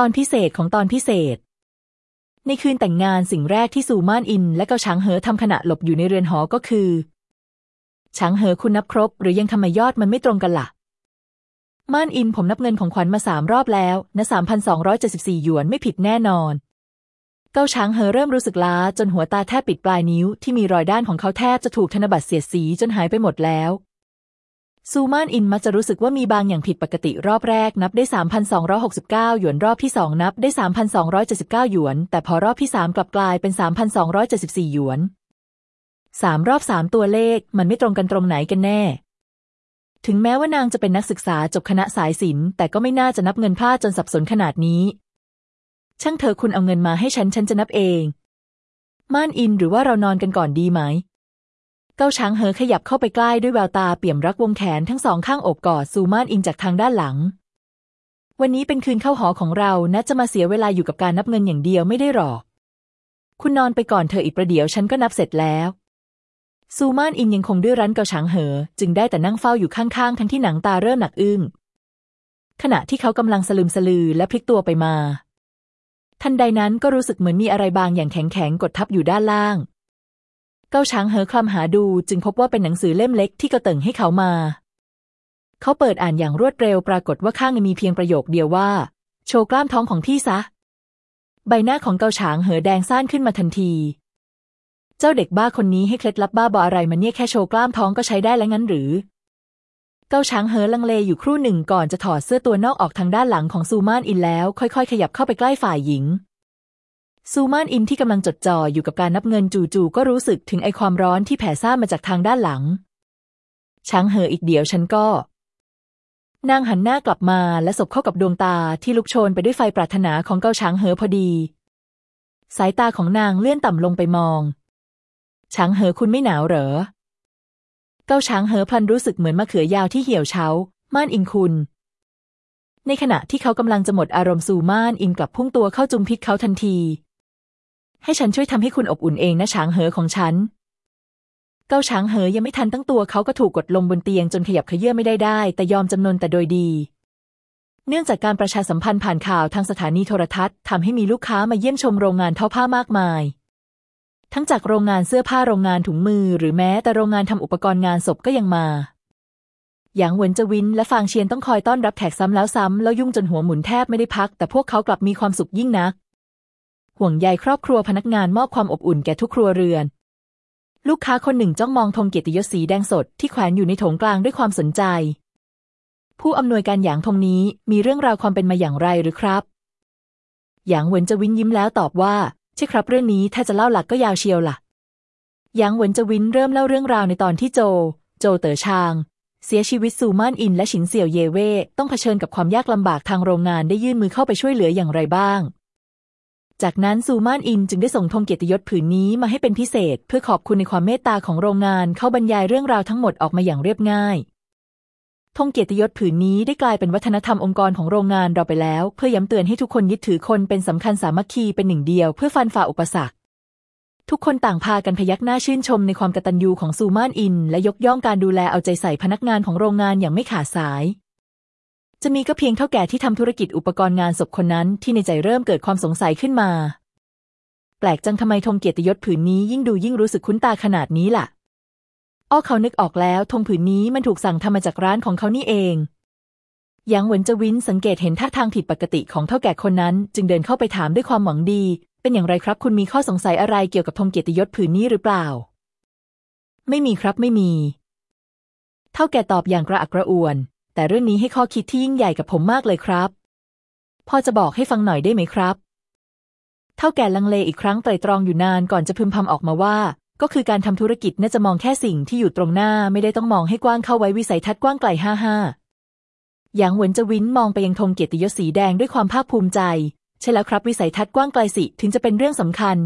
ตอนพิเศษของตอนพิเศษ ในคืนแต่งงานสิ่งแรกที่ซูม่านอิน และเกาช้างเหอทำขณะหลบอยู่ในเรือนหอก็คือช้างเหอคุณนับครบ หรือยังทำไมยอดมันไม่ตรงกันละ่ะ ม่านอินผมนับเงินของขวัญมาสามรอบแล้วนะสามพันสองร้อยเจ็ดสิบสี่หยวนไม่ผิดแน่นอน เกาช้างเหอเริ่มรู้สึกล้าจนหัวตาแทบปิดปลายนิ้วที่มีรอยด้านของเขาแทบจะถูกธนบัตรเสียดสีจนหายไปหมดแล้ว ซูมานอินมักจะรู้สึกว่ามีบางอย่างผิดปกติรอบแรกนับได้ 3,269 หยวนรอบที่สองนับได้ 3,279 หยวน แต่พอรอบที่สามกลับกลายเป็น 3,274 หยวนสามรอบสามตัวเลขมันไม่ตรงกันตรงไหนกันแน่ ถึงแม้ว่านางจะเป็นนักศึกษาจบคณะสายศิลป์แต่ก็ไม่น่าจะนับเงินพลาดจนสับสนขนาดนี้ ช่างเธอคุณเอาเงินมาให้ฉันฉันจะนับเอง ม่านอินหรือว่าเรานอนกันก่อนดีไหม เก้าช้างเหอขยับเข้าไปใกล้ด้วยแววตาเปี่ยมรักวงแขนทั้งสองข้างอบกอดซูมานอิงจากทางด้านหลัง วันนี้เป็นคืนเข้าหอของเรานะจะมาเสียเวลาอยู่กับการนับเงินอย่างเดียวไม่ได้หรอก คุณนอนไปก่อนเธออีกประเดี๋ยวฉันก็นับเสร็จแล้วซูมานอิงยังคงดื้อรั้นเกาช้างเหอ จึงได้แต่นั่งเฝ้าอยู่ข้างๆ ทั้งที่หนังตาเริ่มหนักอึ้งขณะที่เขากำลังสลืมสลือและพลิกตัวไปมา ทันใดนั้นก็รู้สึกเหมือนมีอะไรบางอย่างแข็งๆกดทับอยู่ด้านล่าง เก้าช้างเหอคลำหาดูจึงพบว่าเป็นหนังสือเล่มเล็กที่กระเติ่งให้เขามา เขาเปิดอ่านอย่างรวดเร็วปรากฏว่าข้างมีเพียงประโยคเดียวว่า โชว์กล้ามท้องของพี่ซะ ใบหน้าของเกาฉางเหอแดงซ่านขึ้นมาทันที เจ้าเด็กบ้าคนนี้ให้เคล็ดลับบ้าบออะไรมาเนี่ยแค่โชว์กล้ามท้องก็ใช้ได้แล้วงั้นหรือ เกาช้างเหอลังเลอยู่ครู่หนึ่งก่อนจะถอดเสื้อตัวนอกออกทางด้านหลังของซูมานอินแล้ว ค่อยๆ ขยับเข้าไปใกล้ฝ่ายหญิง ซูมานอินที่กำลังจดจ่ออยู่กับการนับเงินจู่ๆก็รู้สึกถึงไอความร้อนที่แผ่ซ่ามาจากทางด้านหลัง ช้างเหออีกเดียวฉันก็ นางหันหน้ากลับมาและสบเข้ากับดวงตาที่ลุกโชนไปด้วยไฟปรารถนาของเกาช้างเหอพอดี สายตาของนางเลื่อนต่ำลงไปมอง ช้างเหอคุณไม่หนาวเหรอ เกาช้างเหอพลันรู้สึกเหมือนมะเขือยาวที่เหี่ยวเฉาม่านอิงคุณในขณะที่เขากำลังจะหมดอารมณ์สู่ม่านอิงกลับพุ่งตัวเข้าจุมพิษเขาทันที ให้ฉันช่วยทำให้คุณอบอุ่นเองนะช้างเหอของฉัน เก้าช้างเหอยังไม่ทันตั้งตัวเขาก็ถูกกดลงบนเตียงจนขยับเขยื้อไม่ได้ได้ แต่ยอมจำนนแต่โดยดี เนื่องจากการประชาสัมพันธ์ผ่านข่าวทางสถานีโทรทัศน์ทำให้มีลูกค้ามาเยี่ยมชมโรงงานทอผ้ามากมาย ทั้งจากโรงงานเสื้อผ้าโรงงานถุงมือ หรือแม้แต่โรงงานทำอุปกรณ์งานศพก็ยังมาหยางเหวินจวินและฟางเชียนต้องคอยต้อนรับแขกซ้ำแล้วซ้ำแล้วยุ่งจนหัวหมุนแทบไม่ได้พัก แต่พวกเขากลับมีความสุขยิ่งนัก ห่วงใยครอบครัวพนักงานมอบความอบอุ่นแก่ทุกครัวเรือน ลูกค้าคนหนึ่งจ้องมองธงเกียรติยศสีแดงสดที่แขวนอยู่ในโถงกลางด้วยความสนใจ ผู้อำนวยการหยางธงนี้มีเรื่องราวความเป็นมาอย่างไรหรือครับ หยางเหวินจะวินยิ้มแล้วตอบว่าใช่ครับเรื่องนี้ถ้าจะเล่าหลักก็ยาวเชียวละ่ะ หยางเหวินจะวินเริ่มเล่าเรื่องราวในตอนที่โจ โจเต๋อชางเสียชีวิตสู่ม่านอิน และฉินเสี่ยวเยเว่ต้องเผชิญกับความยากลำบากทางโรงงานได้ยื่นมือเข้าไปช่วยเหลืออย่างไรบ้าง จากนั้นซูมานอินจึงได้ส่งธงเกียรติยศผืนนี้มาให้เป็นพิเศษ เพื่อขอบคุณในความเมตตาของโรงงานเข้าบรรยายเรื่องราวทั้งหมดออกมาอย่างเรียบง่ายธงเกียรติยศผืนนี้ได้กลายเป็นวัฒนธรรมองค์กรของโรงงานเราไปแล้ว เพื่อย้ำเตือนให้ทุกคนยึดถือคนเป็นสำคัญสามัคคีเป็นหนึ่งเดียวเพื่อฟันฝ่าอุปสรรค ทุกคนต่างพากันพยักหน้าชื่นชมในความกตัญญูของซูมานอิน และยกย่องการดูแลเอาใจใส่พนักงานของโรงงานอย่างไม่ขาดสาย จะมีก็เพียงเท่าแก่ที่ทำธุรกิจอุปกรณ์งานศพคนนั้นที่ในใจเริ่มเกิดความสงสัยขึ้นมา แปลกจังทำไมธงเกียรติยศผืนนี้ยิ่งดูยิ่งรู้สึกคุ้นตาขนาดนี้ล่ะ อ้อเขานึกออกแล้วธงผืนนี้มันถูกสั่งทำมาจากร้านของเขานี่เองหยางเหวินจวินสังเกตเห็นท่าทางผิดปกติของเท่าแก่คนนั้น จึงเดินเข้าไปถามด้วยความหวังดี เป็นอย่างไรครับคุณมีข้อสงสัยอะไรเกี่ยวกับธงเกียรติยศผืนนี้หรือเปล่า ไม่มีครับไม่มี เท่าแก่ตอบอย่างกระอักกระอ่วน แต่เรื่องนี้ให้ข้อคิดที่ยิ่งใหญ่กับผมมากเลยครับ พอจะบอกให้ฟังหน่อยได้ไหมครับ เท่าแก่ลังเลอีกครั้งไตรตรองอยู่นานก่อนจะพึมพำออกมาว่า ก็คือการทำธุรกิจน่าจะมองแค่สิ่งที่อยู่ตรงหน้าไม่ได้ต้องมองให้กว้างเข้าไว้วิสัยทัศน์กว้างไกลห้าห้าหยางเหวินจะวินมองไปยังธงเกียรติยศสีแดงด้วยความภาคภูมิใจ ใช่แล้วครับวิสัยทัศน์กว้างไกลสิถึงจะเป็นเรื่องสำคัญ